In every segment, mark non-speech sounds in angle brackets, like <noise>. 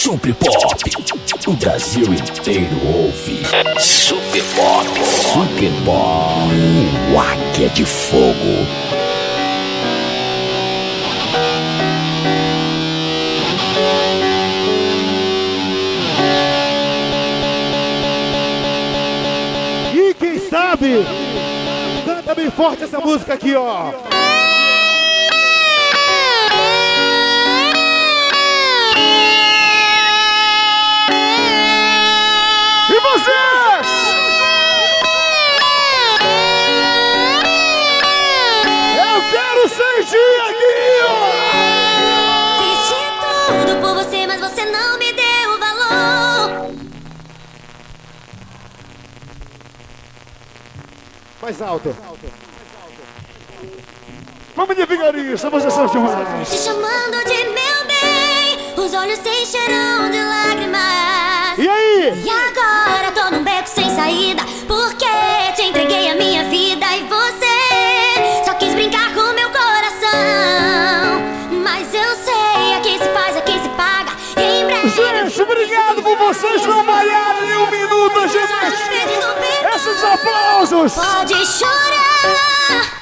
Super Pop. O Brasil inteiro ouve. Super Pop. Super Pop. O Águia de Fogo. E quem sabe, canta bem forte essa música aqui, ó. Mais alto. Vamos devagarinho, estamos são demais. Te chamando de meu bem, os olhos se encherão de lágrimas. E aí? E agora tô num beco sem saída, porque te entreguei a minha vida e você só quis brincar com meu coração. Mas eu sei, aqui se faz, aqui se paga. E em breve. Gente, obrigado por vocês não malharem aplausos. Pode chorar.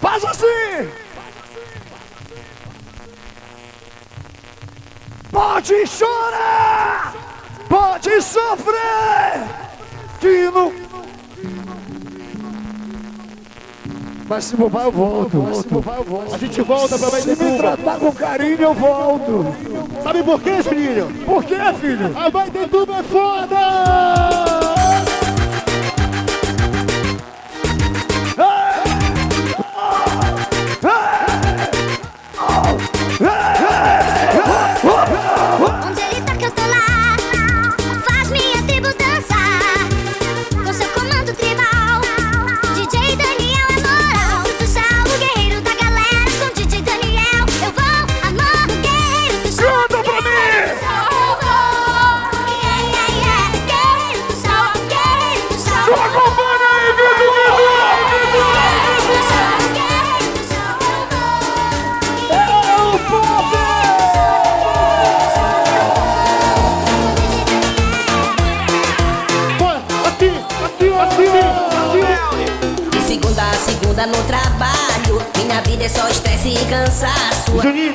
Faz assim. Pode chorar. Pode sofrer. Não... Mas se bobar eu volto. Mas se bobar eu volto. A gente volta pra mais Se me tratar com carinho eu volto. Sabe por quê, filhinho? Por quê, filho? A mãe de tudo é foda!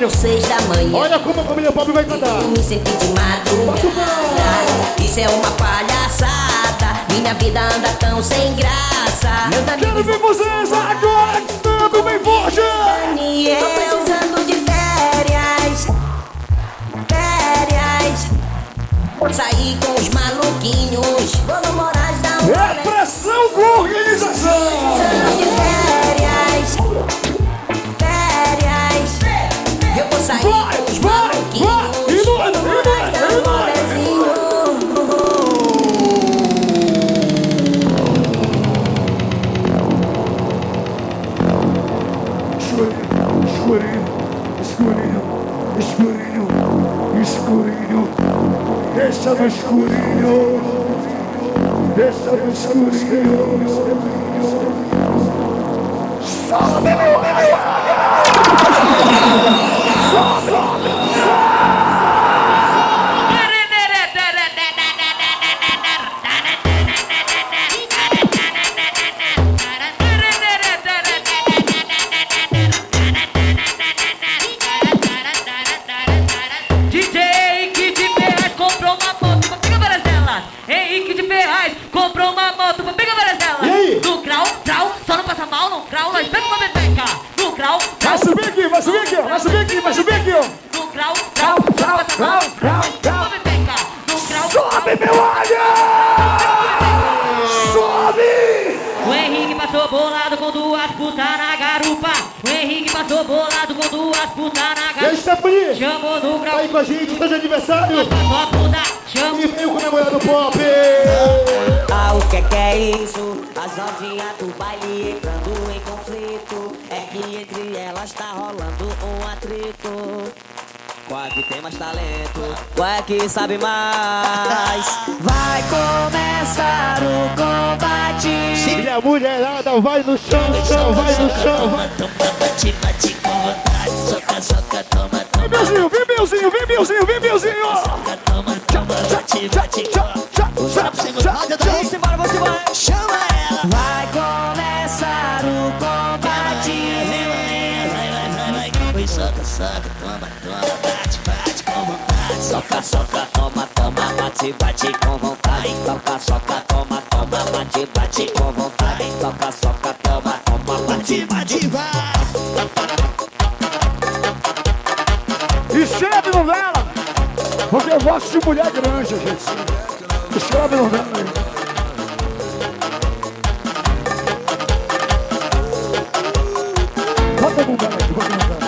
Cansaço. Juninho. Seis da manhã. Olha como a família pop vai cantar! Me senti de madrugada. Isso é uma palhaçada. Minha vida anda tão sem graça. Quero ver vocês agora cantando bem forte! Daniel. Deixa no escurinho, deixa no escurinho. Sobe, meu DJ Stephanie? Chamou no grau, Tá aí com a gente, tá de aniversário. E veio comemorar no pop. Ah, o que é que é isso? As novinhas do baile entrando em conflito. É que entre elas tá rolando um atrito. Qual é que tem mais talento? Qual é que sabe mais? Vai começar o combate. E a mulherada vai no chão, chão, vai no chão. Toma, toma, bate, bate com vontade. Soca, soca, toma. Vem, Brasil, vem, Milzinho, vem, Milzinho, vem, Milzinho. Toma, toma, bate, bate, tchau, tchau, tchau, tchau. Vamos embora, vamos embora. Chama ela. Vai começar o combate. Vai, vai, vai, vai. Soca, soca, toma, toma, bate, bate com vontade. Soca, soca, toma, toma, bate, bate com vontade. Soca, soca, toma, toma, bate, bate com vontade. Soca, soca, toma, toma, bate, bate, vai. Novela. Porque eu gosto de mulher grande, gente. Escreve novela aí. Bota a novela aqui, bota a novela.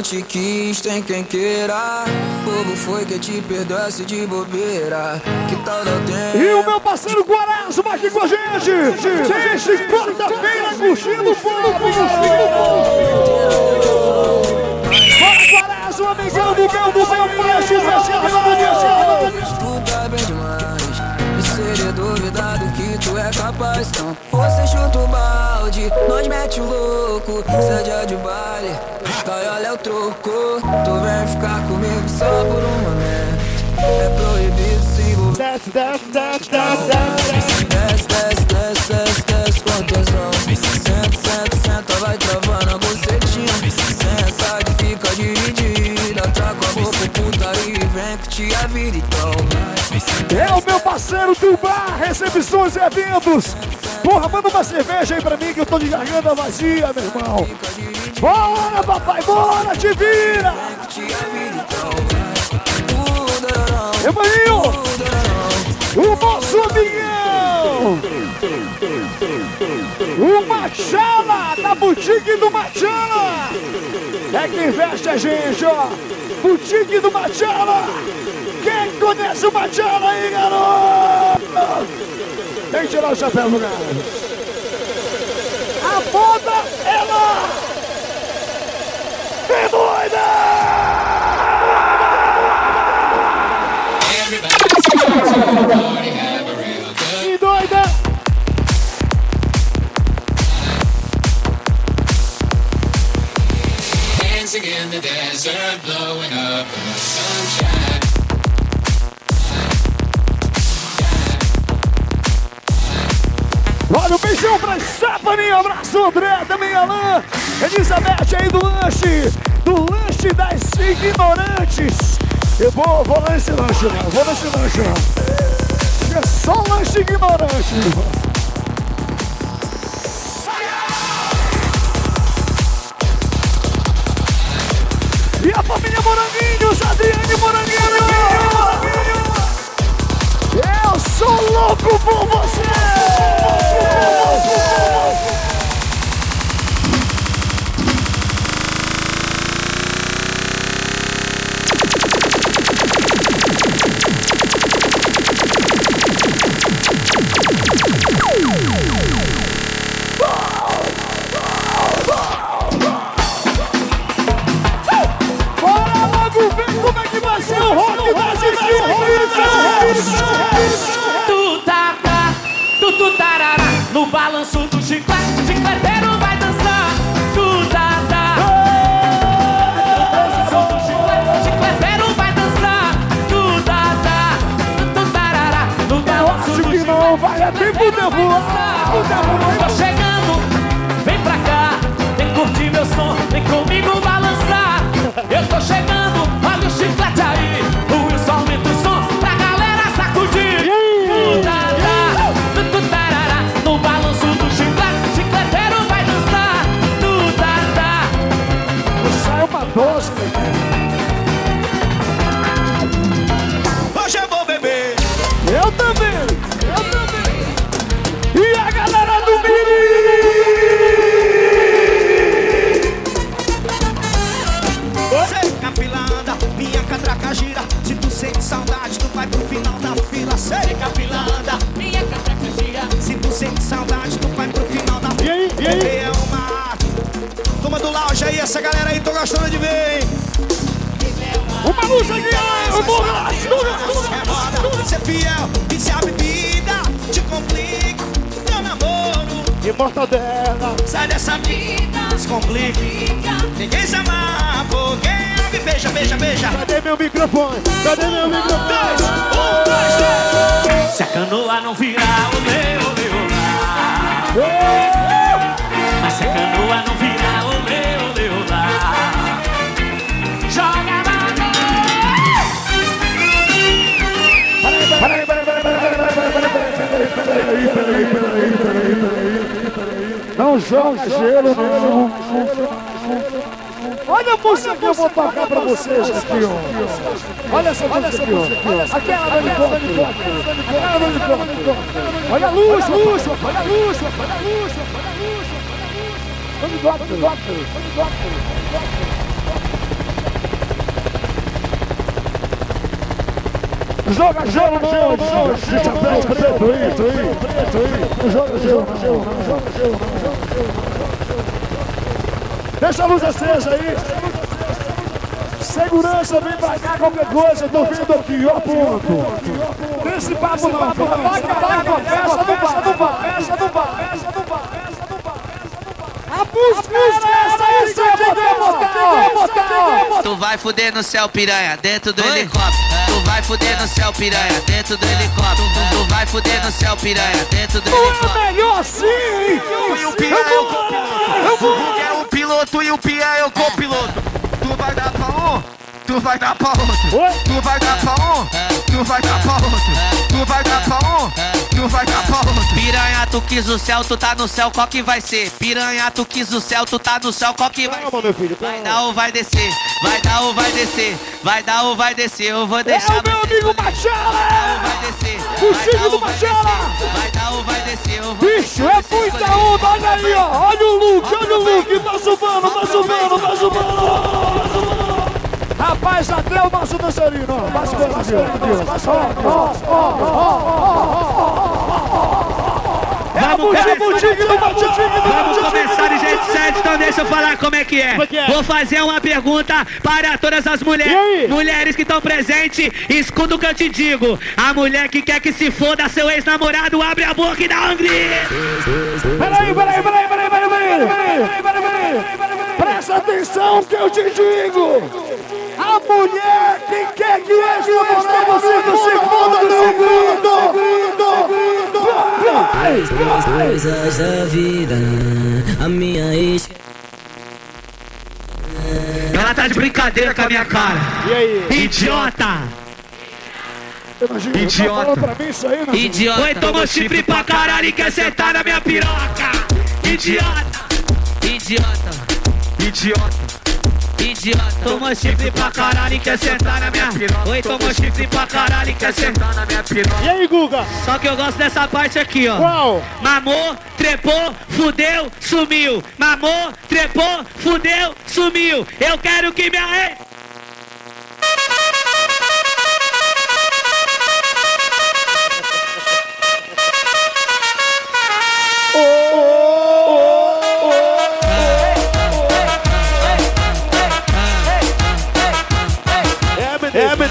Não te quis, tem quem queira. Povo foi que te perdoasse de bobeira. Que tal dar tempo? E o meu parceiro Quaresma aqui com a gente. Gente, quarta-feira curtindo o povo. Bora, Quaresma, amigão do meu, do meu peixe, Zé Tu tá bem demais. E seria duvidado que tu é capaz. Então, você chuta o balde, nós mete o louco. Seja de baile, cai, olha o troco. Tu vem ficar comigo só por um momento. É proibido se envolver. Desce, desce, desce, desce, desce. Desce, desce, desce, desce, desce com tesão. Senta, senta, senta, vai travando a bucetinha. É o meu parceiro do bar, recepções e eventos. Porra, manda uma cerveja aí pra mim que eu tô de garganta vazia, meu irmão. Bora, papai, bora, te vira. Então. E maninho, o nosso amigão. O Machala, da boutique do Machala. É quem veste a gente, ó. Boutique do Machala. Quem conhece o Machala aí, garoto? Que tirar o chapéu do lugar. A moda é lá. É doida! Que Stephanie, abraço André, também Alain, Elizabeth aí do lanche, do lanche das ignorantes. Eu vou, vou nesse lanche lá, vou nesse lanche lá. É só lanche ignorante. E a família Moranguinhos, Adriane Moranguinho! Eu sou louco por você! Não vai, é tempo de voar! Tô chegando, vem pra cá, vem curtir meu som, vem comigo balançar. Eu tô chegando, olha o chiclete aí, essa galera aí, tô gostando de ver, hein? Uma luz aqui! O Douglas! É moda, ser fiel, vice a bebida, te complica. Teu namoro e mortadela. Sai dessa vida, descomplica. Ninguém se amarra, porque me beija, beija, beija. Cadê meu microfone? Cadê meu microfone? Dois, um, dois, três. Se a canoa não virar o meu, meu lá. Mas se a canoa não virar joga gelo, não. Olha a música que eu vou tocar pra vocês aqui, ó. Olha essa música aqui, ó. Aquela do helicóptero. Aquela do helicóptero. Olha a luz, luz, olha a luz, olha a luz, olha a luz, olha a luz. Helicóptero, helicóptero, helicóptero. Joga gelo não, não, de chapéu preto aí, preto aí, preto aí. Não joga gelo não, joga gelo. Deixa a luz acesa aí. Segurança, vem pra cá, qualquer coisa, tô vendo aqui, ó, ponto. Tem esse papo não, vai acabar com a festa do bar, do bar, festa do bar, festa do bar, festa do bar. A música é essa aí, você quer botar, quer botar, Tu vai fuder no céu, piranha, dentro do helicóptero. Tu vai fuder no céu, piranha, dentro do helicóptero. Tu vai fuder no céu, piranha, dentro do é helicóptero. melhor assim? E o Pia é o copiloto. É o piloto e o Pia é o copiloto. Tu vai dar pra um, tu vai dar pra outro. Tu vai dar pra um, tu vai dar pra outro. Tu vai dar pra um, tu vai dar pra outro. Piranha, tu quis o céu, tu tá no céu, qual que vai ser? Piranha, tu quis o céu, tu tá no céu, qual que vai meu filho, Vai dar ou vai descer? Vai dar ou vai descer? Vai dar ou vai descer? Eu vou deixar É o meu amigo. Machala! Vai descer. O Vai Chico do Machala! Vai dar ou vai descer? Eu vou Bicho, é muita onda, olha aí, ó. Olha o look, olha o look, tá subindo, tá subindo, tá subindo. Rapaz, até o nosso dançarino, ó. É a Vamos começar de jeito certo, então deixa eu falar como é que é. É é? Vou fazer uma pergunta para todas as E mulheres. Mulheres que estão presentes, escuta o que eu te digo. A mulher que quer que se foda seu ex-namorado, abre a boca e dá um grito. Peraí, peraí, peraí, peraí, peraí, peraí, peraí, peraí, peraí. Presta atenção que eu te digo. A mulher que quer que esse namorado se se foda no grito. Vai, vai. coisas da vida. A minha ex. Ela tá de brincadeira com a minha cara. E aí? Idiota! Imagina, Idiota. Tá isso aí? Idiota. Oi, tomou chifre pra caralho e quer sentar na minha piroca. Idiota! Idiota. Idiota! Idiota. Tomou chifre pra caralho e quer sentar na minha piroca. Oi, tomou chifre pra caralho e quer sentar na minha piroca. E aí, Guga? Só que eu gosto dessa parte aqui, ó. Qual? Mamou, trepou, fudeu, sumiu. Mamou, trepou, fudeu, sumiu. Eu quero que minha ex.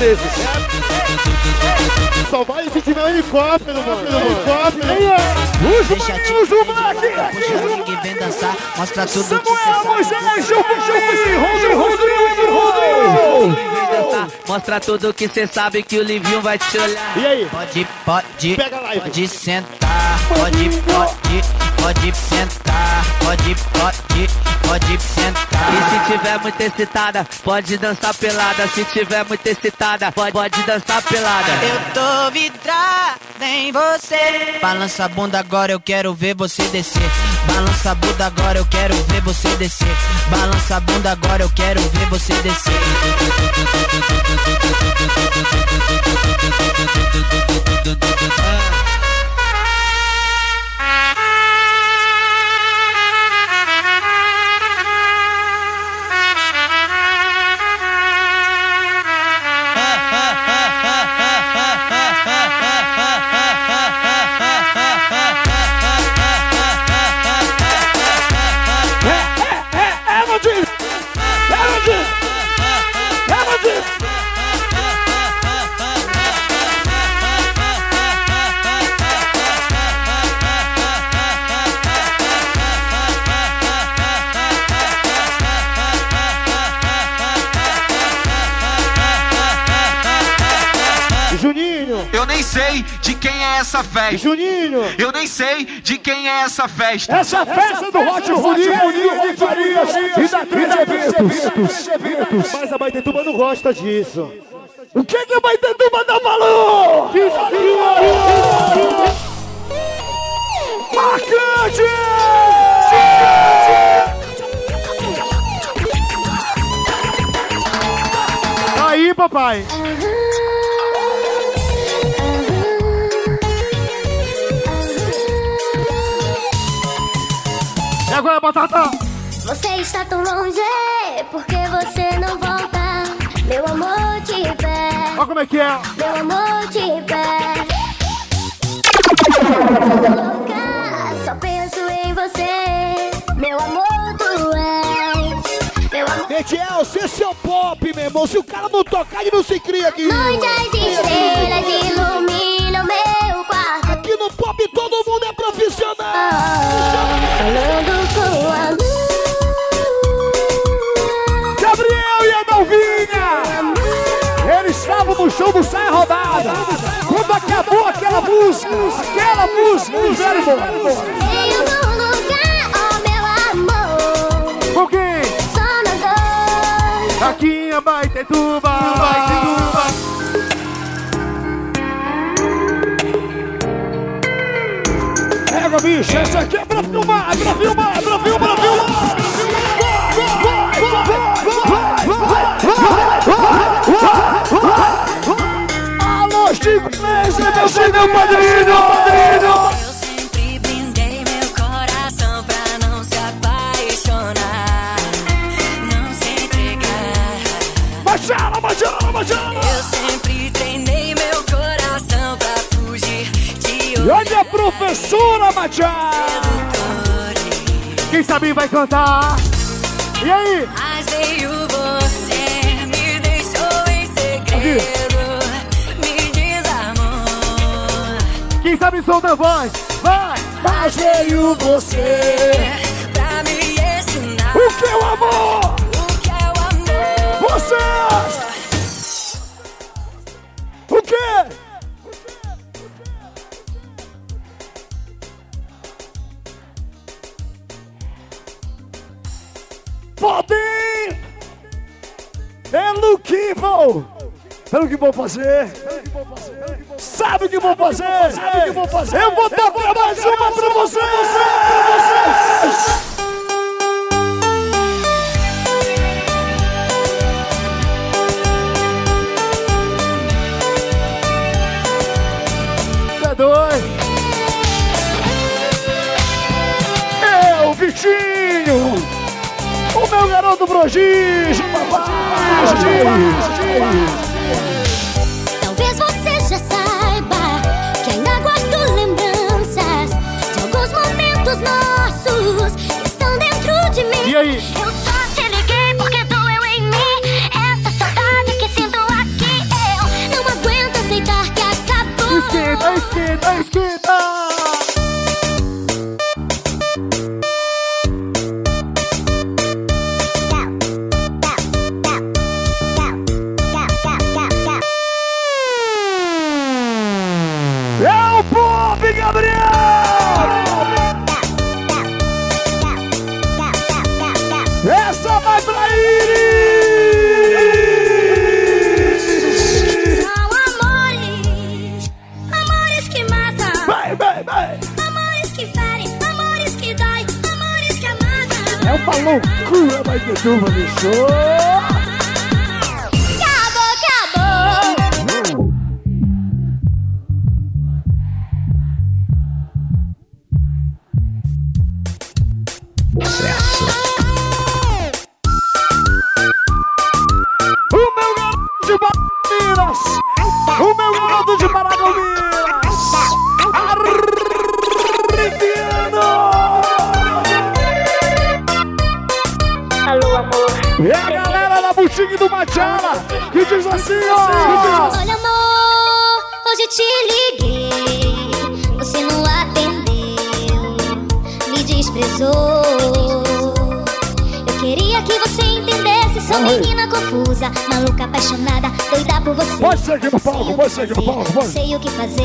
Menezes. Só vai se tiver um helicóptero, mano. Helicóptero. Aí, ó. Usa o maninho, usa o Mac. Que vem dançar, mostra tudo que Samuel, Moisés, Rodrigo, Rodrigo, Rodrigo. Mostra tudo que cê sabe que o Livinho vai te olhar. E aí? Pode, pode, pode sentar, pode, pode, pode sentar, pode, pode, pode sentar. E se tiver muito excitada, pode dançar pelada. Se tiver muito excitada, pode, pode dançar pelada. Eu tô vidrada em você. Balança a bunda agora, eu quero ver você descer. Balança a bunda agora, eu quero ver você descer. Balança a bunda agora, eu quero ver você descer. É, sei de quem é essa festa. Juninho! Eu nem sei de quem é essa festa. Essa festa do Hot Juninho, de Farias e da Eventos. Mas a Baitetuba não gosta disso. O que que a Baitetuba dá valor? Marcante! Aí, papai. E agora, Batata? Você está tão longe, porque você não volta. Meu amor te pede, Olha como é que é. meu amor te pede. Louca, Só penso em você, meu amor tu és. Meu amor. Etiel, se esse é o pop, meu irmão. Se o cara não tocar, ele não se cria aqui. Muitas estrelas iluminam meu. Aqui pop todo mundo é profissional. Falando com a luz. Gabriel e a Dalvinha. Eles estavam no show do Saia Rodada. Quando acabou aquela música, aquela música, vieram embora. Em algum lugar, oh meu Pega, bicho, essa aqui é pra filmar, é pra filmar, é pra filmar, é pra filmar. Alô, Chico meu senhor, meu padrinho, padrinho. Olha a professora Machado. Quem sabe vai cantar. E aí? Mas veio você, me deixou em segredo, me desarmou. Quem sabe solta a voz? Vai! Mas veio você. Pra me ensinar O que é o amor? o que é o amor. Vocês! Sabe o que vou fazer? Sabe o que vou fazer? Eu vou tocar mais uma pra vocês! Pra vocês! É! Eu, Vitinho! O meu garoto prodígio, papai! Talvez aí? Eu só te liguei porque doeu em mim. Essa saudade que sinto aqui. Eu não aguento aceitar que acabou. Esquenta, esquenta, esquenta! Turma de show! Fazer, palco, pode. Sei o que fazer.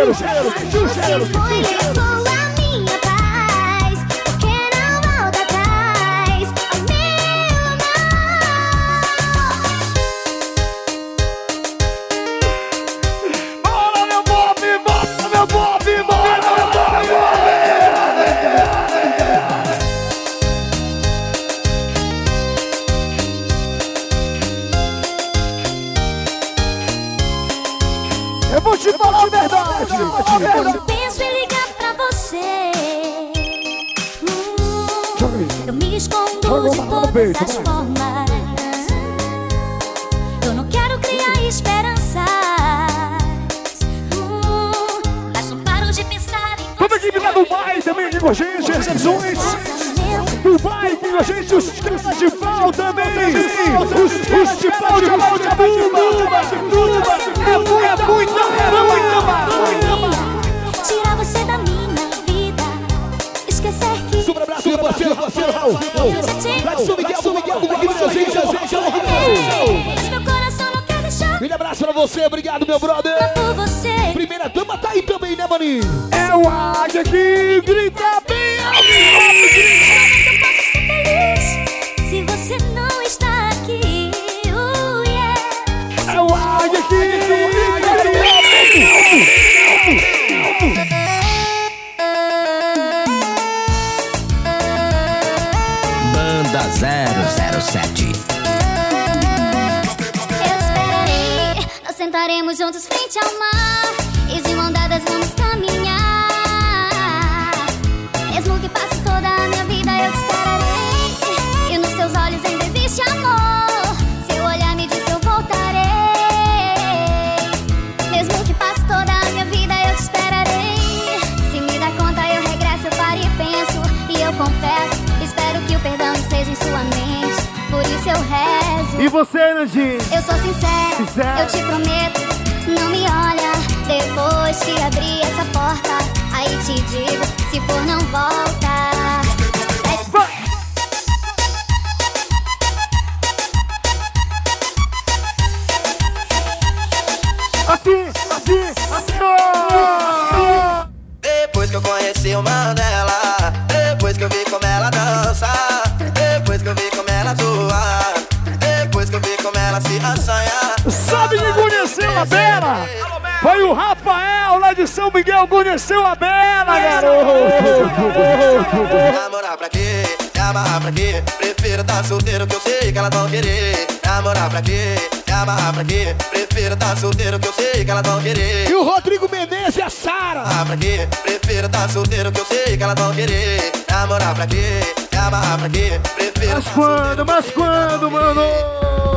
Sentiu o cheiro, Com a gente, os caras de pau também. Os, os de pau de pau de Abuba. É muita, é muita, é muita. Tirar você da minha vida, esquecer que Super abraço, meu parceiro, parceiro Raul. De São Miguel, Miguel, do aqui do Brasil. Mas meu coração não quer deixar Grande abraço pra você, obrigado, meu brother. por você. Primeira dama tá aí também, né, maninho? É o Águia que grita bem alto. Eu posso ser feliz se você não está aqui. Yeah. É o Águia que grita bem Banda 007. Eu esperarei, nós sentaremos juntos frente ao mar. Eu rezo. E você, Nandinho? Eu sou sincera, Sincera. eu te prometo, não me olha. Depois que abrir essa porta, aí te digo, se for não volta. São Miguel, conheceu a Bela, garoto. Namorar pra quê? Amarrar pra quê? Prefiro tá solteiro que eu sei que elas vão querer Namorar pra quê? Amarrar pra quê? Prefiro tá solteiro que eu sei que elas vão querer E o Rodrigo Menezes e a Sara. Namorar pra quê? Prefiro tá solteiro que eu sei que elas vão querer Namorar pra quê? Amarrar pra quê? Prefiro Mas quando, mas quando, mano?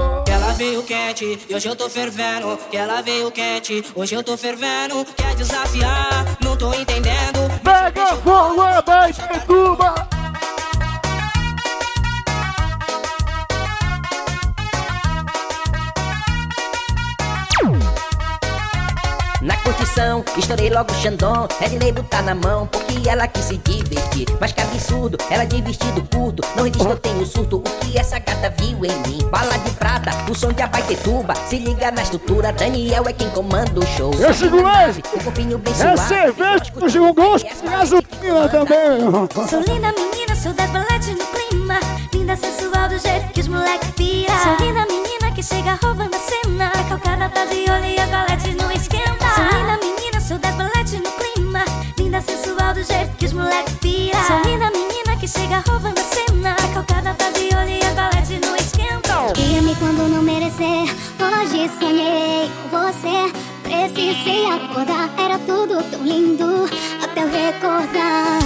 Ela veio quente e hoje eu tô fervendo. Que ela veio quente, hoje eu tô fervendo. Quer desafiar, não tô entendendo. Fogo, é mais Petuba. Estourei logo o Xandão, Red Label tá na mão, porque ela quis se divertir. Mas que absurdo, ela de vestido curto. Não resiste, eu tenho surto. O que essa gata viu em mim? Bala de prata, o som de Abaitetuba. Se liga na estrutura, Daniel é quem comanda o show. Esse inglês O corpinho bem é suave. cerveja com gosto de gasolina também. Sou linda menina, sou das balete no clima Linda, sensual do jeito que os moleque pira Sou linda menina que chega roubando a cena Calcada tá de olho e as baletes não sensual do jeito que os moleque pira. Sou linda menina que chega roubando a cena. Calcada tá de olho e as baletes não esquenta. E me quando não merecer Hoje sonhei com você. Precisei acordar Era tudo tão lindo Até eu recordar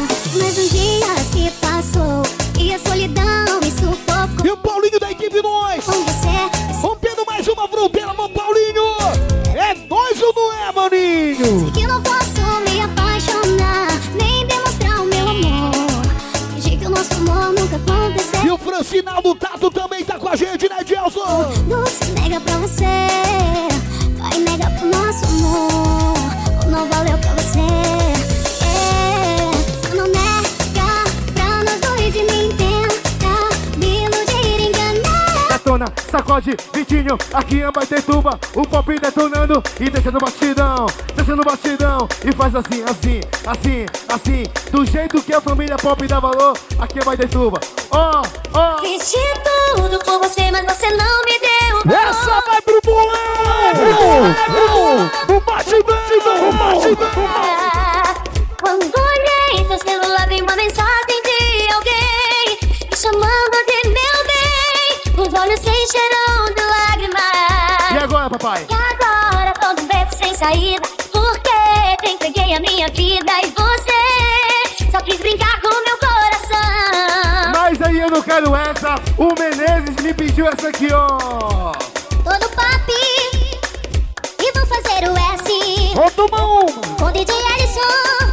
você. Vai negar pro nosso amor. Ou não valeu pra você. É, só não nega pra nós dois e nem tenta Me iludir enganar. Detona, sacode, Vitinho, aqui em Baitetuba O pop detonando e descendo batidão Descendo batidão. E faz assim, assim, assim, assim. Do jeito que a família pop dá valor Aqui em Baitetuba Ó, ó. Fiz de tudo por você, mas você não me deu Essa vai Quando olhei seu celular, vi uma mensagem de alguém Me chamando de meu bem. Os olhos se encheram de lágrimas. E agora, papai? E agora todo beco sem saída Porque te entreguei a minha vida E você só quis brincar com meu coração. Mas aí eu não quero essa. O Menezes me pediu essa aqui, ó. Todo pop E vou fazer o S. Uma Com DJ Alisson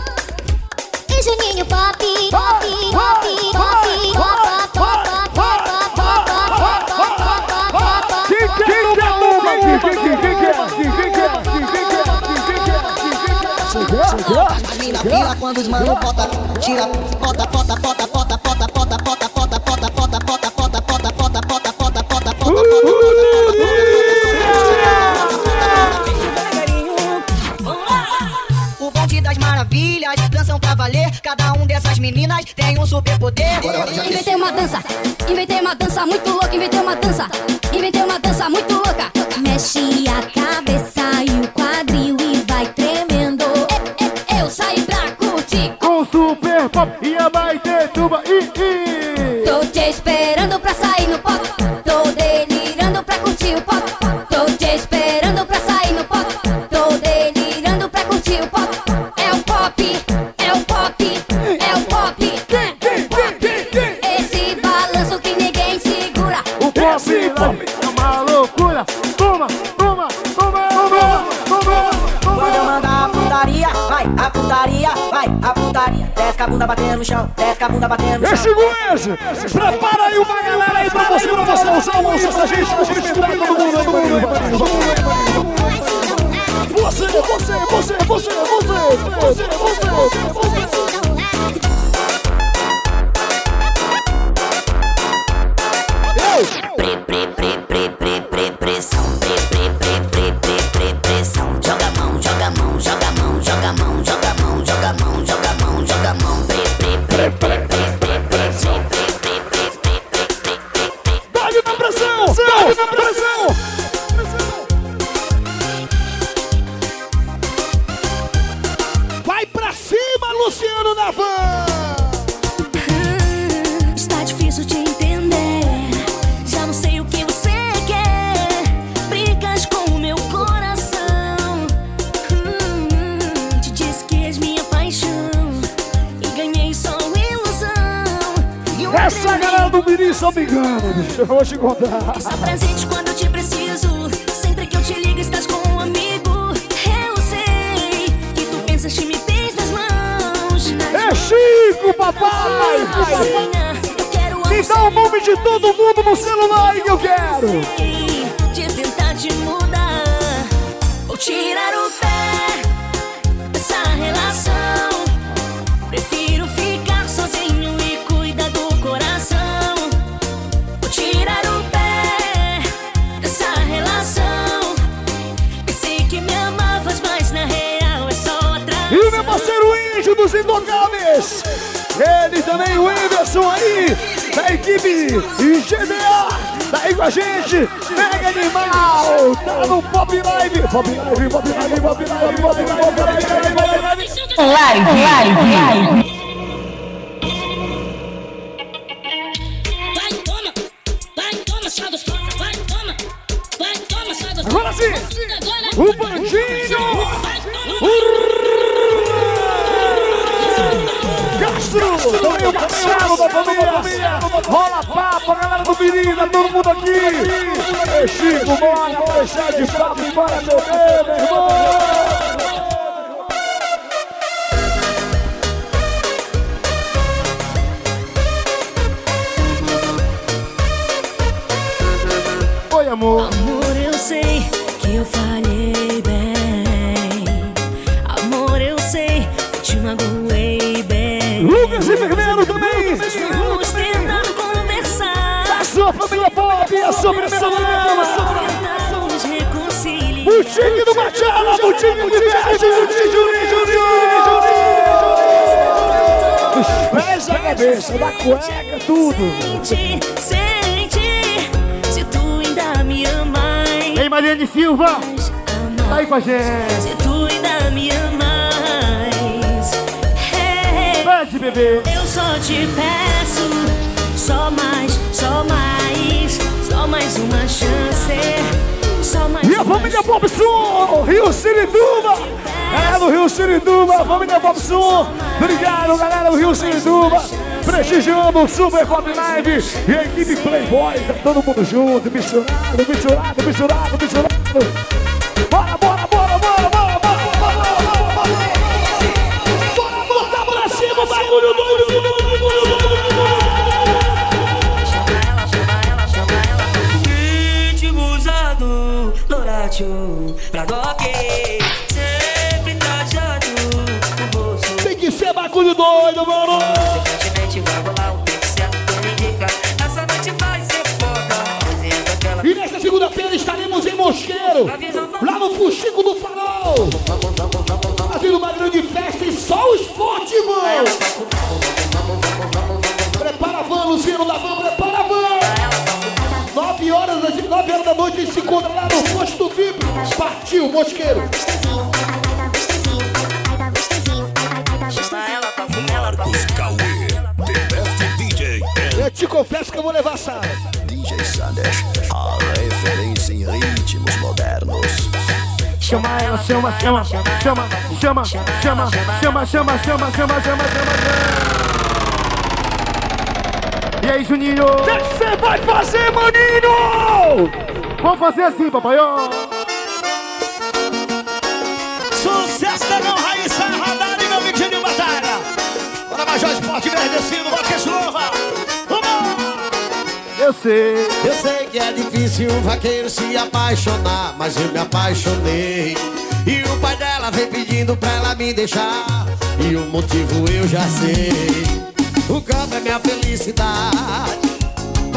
E Juninho Pop Pop, pop, pop Pop, pop, pop, pop, pop, pop, pop, pop, pop, pop, Quem quer dança, inventei uma dança muito louca, inventei uma dança, inventei uma dança muito louca. Bunda batendo no chão, desce a bunda batendo no chão. Esse Guedes, prepara aí uma galera aí pra você, pra você usar o moço essa gente, cumprimentar todo mundo aí, maninho, maninho. Você, você, você, você, você, você, você, você. Bicho. <laughs> Eu vou te contar. Está presente quando eu te preciso Sempre que eu te ligo estás com um amigo Eu sei que tu pensas que me tens nas mãos É Chico, papai! Me dá o nome de todo mundo no celular que eu quero! De tentar te mudar Vou tirar o pé dos Intocáveis. Ele também, o Everson aí, da equipe GDA. Tá aí com a gente, Mega Animal, tá no Pop Live. Pop Live, Pop Live, Pop Live, Pop Live, Pop Live, Pop Live. Live, live, live. Agora sim, o Bandinho, o Castro, também o Marcelo da família, rola papo, a galera do Menina, todo mundo aqui. É Chico, bora, vou deixar de papo e bora beber, meu irmão. Oi, amor. Amor, eu sei que eu falhei pop, a sua primeira dama. Vamos reconciliar. O time do Machado, o time de viagem, o time Os pés, a cabeça, da cueca, tudo. Sente, sente, se tu ainda me amas. Ei, Mariane Silva, tá aí com a gente. Se tu ainda me amas. Pede, bebê. Eu só te peço, só mais, só mais, só mais uma chance. Só mais E a família Som, Rio Sirituba. Galera do Rio Sirituba, a família Som. Obrigado, galera do Rio Sirituba. Prestigiando o Super Pop Live e a equipe Playboy. Tá todo mundo junto, misturado, misturado, misturado, misturado. Pra doque. Sempre bolso. Tem que ser bagulho doido, mano. Consequentemente vai rolar um tempo certo que indica. Essa noite vai ser foda. E nesta segunda-feira estaremos em Mosqueiro, lá no Fuxico do Farol. Fazendo uma grande festa e só os fortes, mano. Prepara a van, Luciano da van, prepara a van. Nove horas, da- nove horas da noite a gente se encontra lá. Best DJ. Eu te confesso que eu vou levar a Sara. DJ Sanders, a referência em ritmos modernos. Chama ela, chama, chama, chama, chama, chama, chama, chama, chama, chama, chama, chama, chama. E aí, Juninho? O que você vai fazer, maninho? Vamos fazer assim, papai. Agradecido, bota que louva. Eu sei. Eu sei que é difícil um vaqueiro se apaixonar, mas eu me apaixonei. E o pai dela vem pedindo pra ela me deixar. E o motivo eu já sei. O campo é minha felicidade.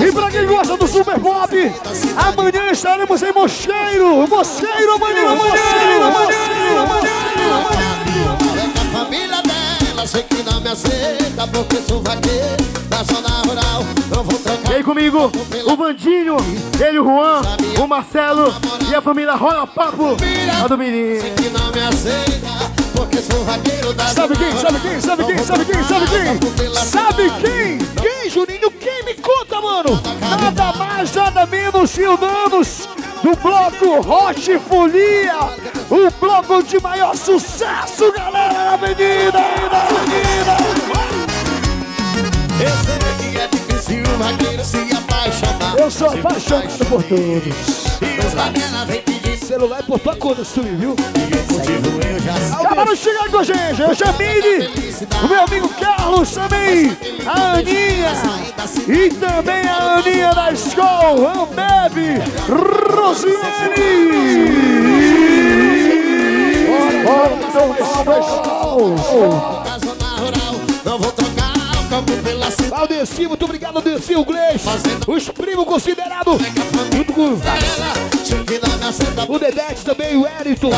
E pra quem gosta do Super Pop, amanhã estaremos em Mosqueiro. Mosqueiro amanhã, Mosqueiro, Mosqueiro, Mosqueiro. É com a família dela, sei que não me aceita porque sou vaqueiro da zona rural. Não vou trocar. E comigo, o Vandinho, ele, o Juan, o Marcelo e a família Rola Papo, a do menino. que não me aceita porque sou vaqueiro da Sabe quem, sabe quem, sabe quem, sabe quem, sabe quem? Sabe quem? Quem, Juninho? Quem me conta, mano? Nada mais, nada menos que o Danos do bloco Hot Folia, o bloco de maior sucesso, galera da Avenida, da Avenida. Eu sei que é difícil um vaqueiro se apaixonar. Eu sou apaixonado por todos. E os ela vem pedindo Celular é por tua conta, tu viu? eu. Acabaram de chegar com a gente, o Jamile, o meu amigo Carlos também, a Aninha e também a Aninha da escola, Ambebe, Rosiane. Da zona rural, não vou trocar o campo pela cidade. Aldeci, muito obrigado, Aldeci, o Gleis, os primos considerados, junto com o Dedete também, o Wellington,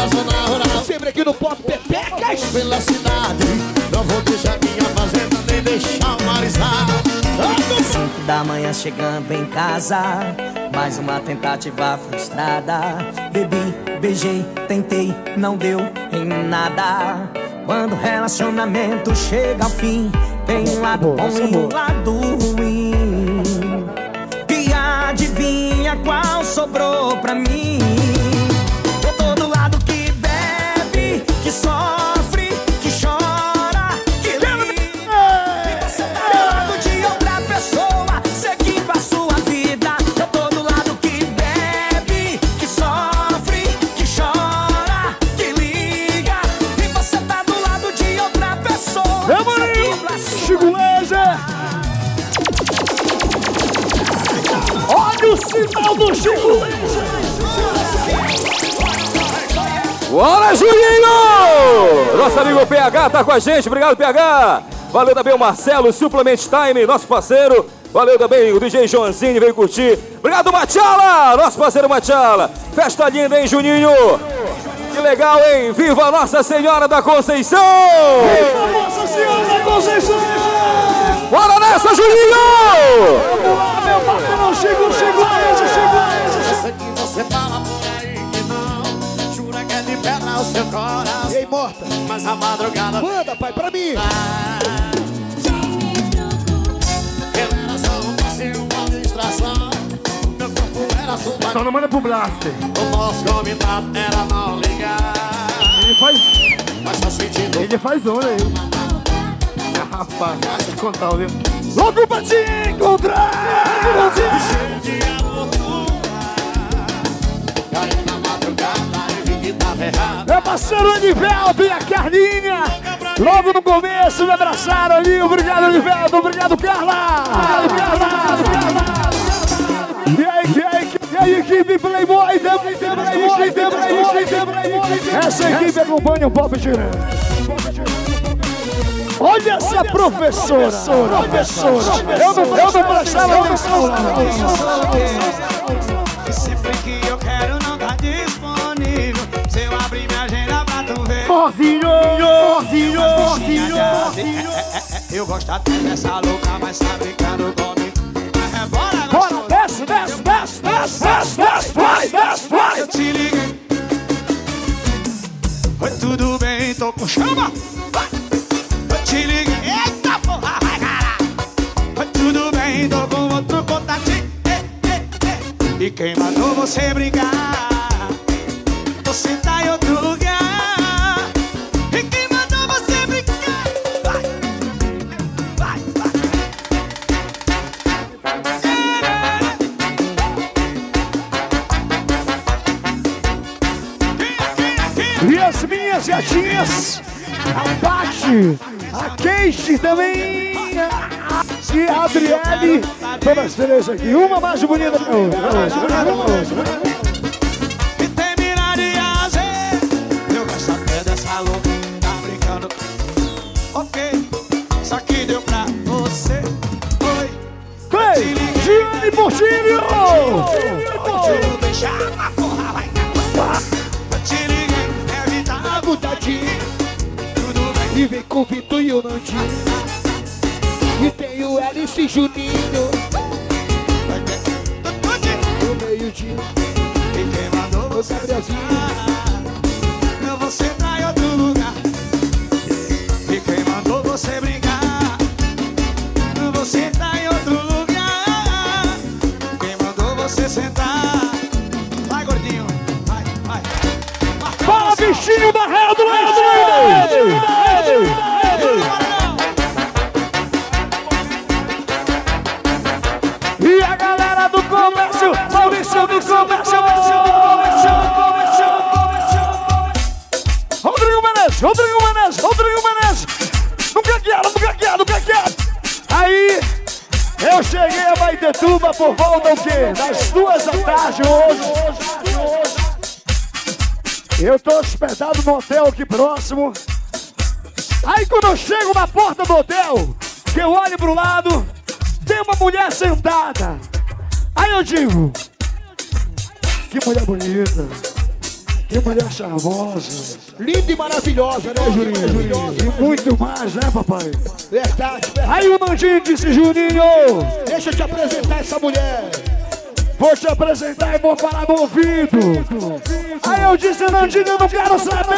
sempre aqui no Pop Pepecas. pela cidade. Não vou deixar minha fazenda nem deixar o marizar. Cinco da manhã chegando em casa Mais uma tentativa frustrada Bebi, beijei, tentei, não deu em nada Quando o relacionamento chega ao fim Tem um lado bom e um lado ruim. E adivinha qual sobrou pra mim Nosso amigo PH tá com a gente, obrigado, PH! Valeu também o Marcelo, Suplement Time, nosso parceiro. Valeu também o DJ Joãozinho, veio curtir. Obrigado, Machala! Nosso parceiro Machala. Festa linda, hein, Juninho? Que legal, hein? Viva Nossa Senhora da Conceição! Viva Nossa Senhora da Conceição! Bora nessa, Juninho! Vamos lá, meu patrão, Chico, Chico Laser, o seu coração. E aí, morta? Mas a madrugada. Manda, pai, pra mim. Eu era só um passe, uma distração. Meu corpo era sua. Só não manda pro Blaster. O nosso combinado era não ligar. Ele faz. Mas tá sentindo. Ele faz onda aí. Ah, rapaz, deixa eu contar, viu? Louco pra te encontrar! Cheio de amor Meu parceiro Anivelto e a Carlinha, logo no começo me abraçaram ali. Obrigado, Anivelto. Obrigado, Carla. Obrigado, Carla. E aí, e aí, e aí, equipe Playboy. Essa equipe acompanha o Pop Girando. Olha essa professora, professora. Eu não, eu não prestava atenção tu ver Forzinho, forzinho, forzinho. Eu gosto até dessa louca, mas tá brincando comigo. É bora, Bora, desce, desce, desce, desce, desce, desce, vai, desce, vai. Eu te liguei. Oi, tudo bem, tô com chama. Eu te liguei, eita porra, vai cara. Oi, tudo bem, tô com outro contatinho. E quem mandou você brigar Você tá em outro lugar gatinhas, a Paty, a Kate também, a- e a Adriele, todas três aqui, uma mais bonita que a outra. E terminar de fazer Eu gosto até dessa louca Tá brincando. Ok Só que deu pra você. Oi. Vem, Gianni Portilho! A e vem com o Vitor e o Nandinho. E tem o Alice Juninho, no meio-dia, E quem mandou você Gabrielzinho. Por volta o quê? Das duas da tarde hoje. Eu tô hospedado no hotel aqui próximo. Aí quando eu chego na porta do hotel, que eu olho pro lado, tem uma mulher sentada. Aí eu digo, que mulher bonita. Que mulher charmosa. Linda e maravilhosa, né, Juninho? E muito mais, né, papai? Verdade, verdade. Aí o Nandinho disse, Juninho, deixa eu te apresentar essa mulher. Vou te apresentar e vou falar no ouvido. Aí eu disse, Nandinho, eu não quero saber!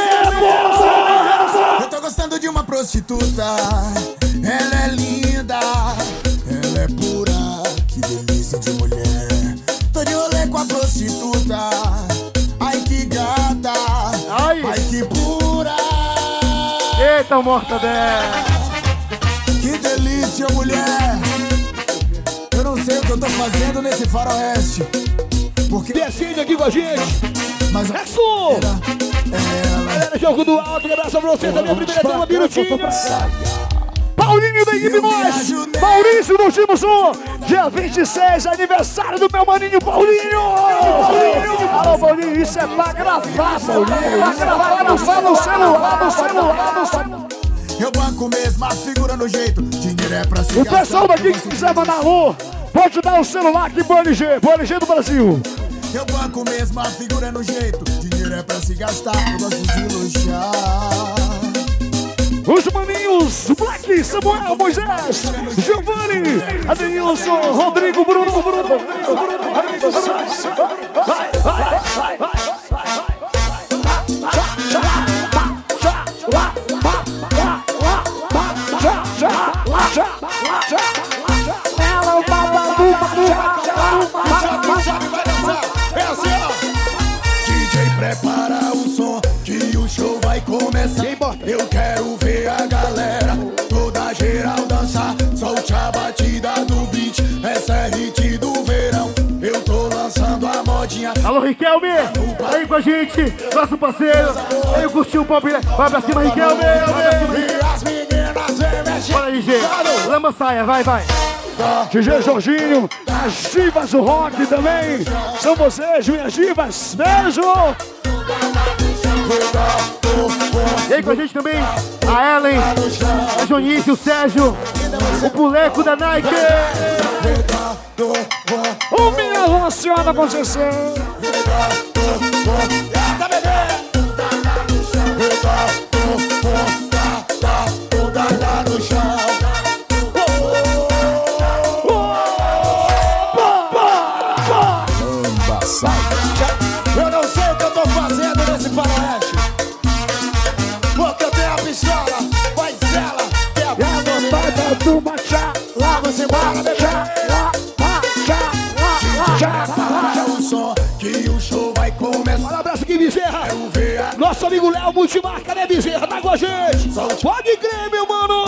Eu tô gostando de uma prostituta. Ela é linda, ela é pura. Que delícia de mulher. Tô de rolê com a prostituta. Eita, mortadela. Que delícia, mulher. Eu não sei o que eu tô fazendo nesse faroeste. Porque Decide aqui com a gente. Mas é sua. Galera, jogo do alto, um abraço pra você também, a primeira dama, Birutinho. Paulinho da equipe Nós, Maurício do Time Sul, dia 26, aniversário do meu maninho Paulinho! Paulinho! Alô, Paulinho, isso é pra gravar, Paulinho, é pra gravar, gravar no celular, no celular, no celular. Eu banco mesmo, a figura no jeito. Dinheiro é pra se O pessoal daqui que quiser mandar alô, pode dar o celular aqui pro LG, pro LG do Brasil. Eu banco mesmo, a figura no jeito. Dinheiro é pra se gastar, eu gosto de luxar. Os maninhos, Black, Samuel, Moisés, Giovanni, Adenilson, Rodrigo, Bruno, Bruno, Vai, vai, vai, vai, Riquelme, aí com a gente, nosso parceiro. Aí curtiu o pop, né? vai pra cima, Riquelme. Bora aí, gente. Lama saia, vai, vai. DJ Jorginho, as divas do rock também. São vocês, minhas divas. Beijo! E aí com a gente também, a Ellen, a Jonice, o Sérgio, o boneco da Nike. O minha Nossa Senhora Conceição. Eu Léo Multimarca, né, Bezerra? Tá com a gente. Pode crer, meu mano.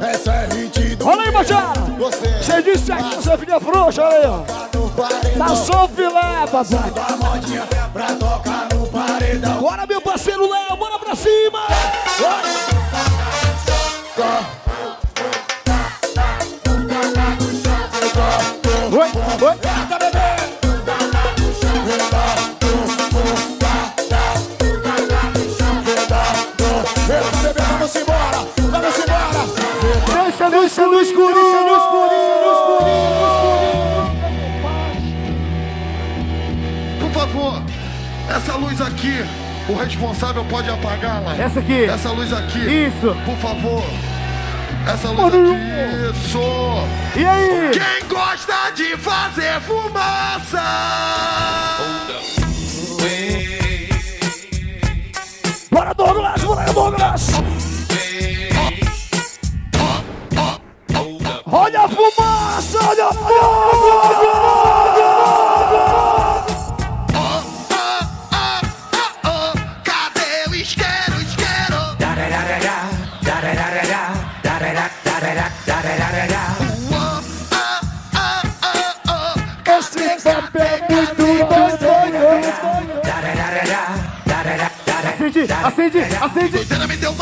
Essa é hit do Olha aí, Machara. Você disse aqui, sua filha frouxa, olha aí, ó. Tá só filé, papai. Bora, meu parceiro Léo, bora luz aqui, o responsável pode apagá-la. Essa aqui. Essa luz aqui. Isso. Por favor. Essa luz aqui. Isso. E aí? Quem gosta de fazer fumaça? Bora, Douglas, bora, Douglas.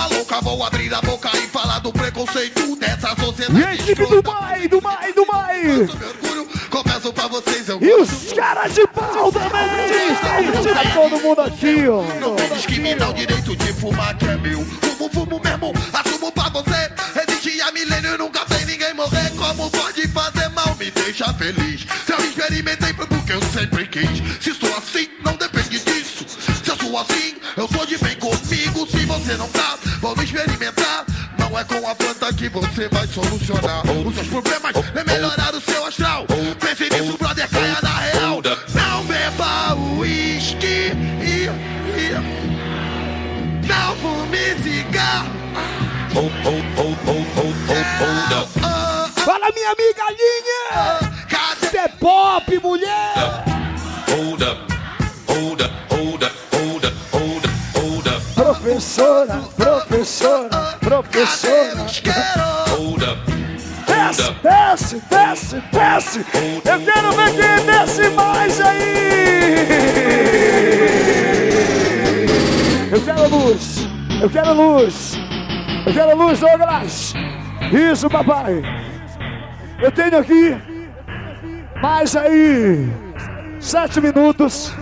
Louca, vou abrir a boca e falar do preconceito dessa a sociedade. equipe do Mai, do Mai, do Mai. Confesso pra vocês, eu E os caras de pau também. Tá todo mundo aqui, ó. Não vou discriminar o direito de fumar que é meu. Fumo, fumo mesmo, assumo pra você. Existe há milênio e nunca fez ninguém morrer. Como pode fazer mal, me deixa feliz. Se eu experimentei foi porque eu sempre quis. Se estou assim, não depende disso. Se eu sou sou assim, eu sou de bem comigo. Se você não tá, vamos experimentar. Não é com a planta que você vai solucionar os seus problemas, nem melhorar o seu astral. Pense nisso, brother, caia na real. Não beba uísque e, e não fume cigarro. Fala, minha amiga linha! Cadê é pop, mulher? Up. Desce, desce, desce, desce. Eu quero ver quem desce mais aí. Eu quero luz, eu quero luz, eu quero luz, Douglas. Isso, papai. Eu tenho aqui mais aí sete minutos.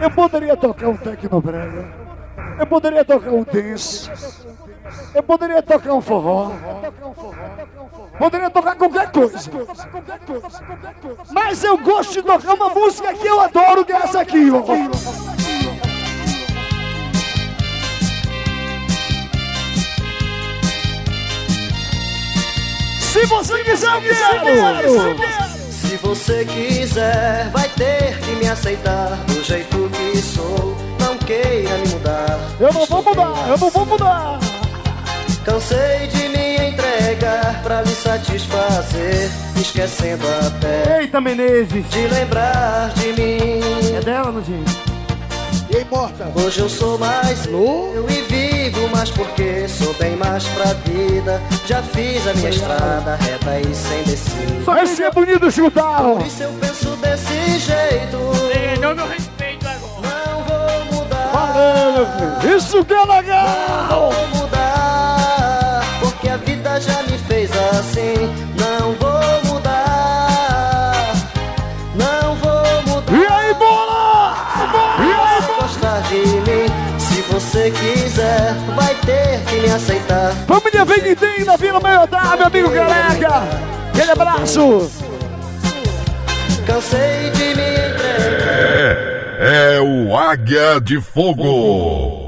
Eu poderia tocar um tecnobrega. Eu poderia tocar um dance. Eu poderia tocar um forró. Poderia tocar qualquer coisa. Mas eu gosto de tocar uma música que eu adoro, que é essa aqui, ó. Se você quiser, eu quero. Se você quiser, vai ter que me aceitar do jeito que sou. Não queira me mudar. Eu não vou mudar, eu não vou mudar. Cansei de me entregar pra lhe satisfazer, esquecendo até Eita, Menezes! de lembrar de mim. É dela, não gente? E aí, morta? Hoje eu sou mais eu e vivo mais porque sou bem mais pra vida. Já fiz a minha estrada reta e sem descida. Só esse é bonito escutar. Por isso eu penso desse jeito. Não meu Filho. Isso que é legal. Vou mudar, porque a vida já me fez assim. Não vou mudar, não vou mudar. E aí, bola? E aí, Se gostar de mim, se você quiser, vai ter que me aceitar. Família Vem que tem na Vila Maiotá, meu amigo careca. Aquele abraço. Cansei de me entregar. É, o Águia de Fogo.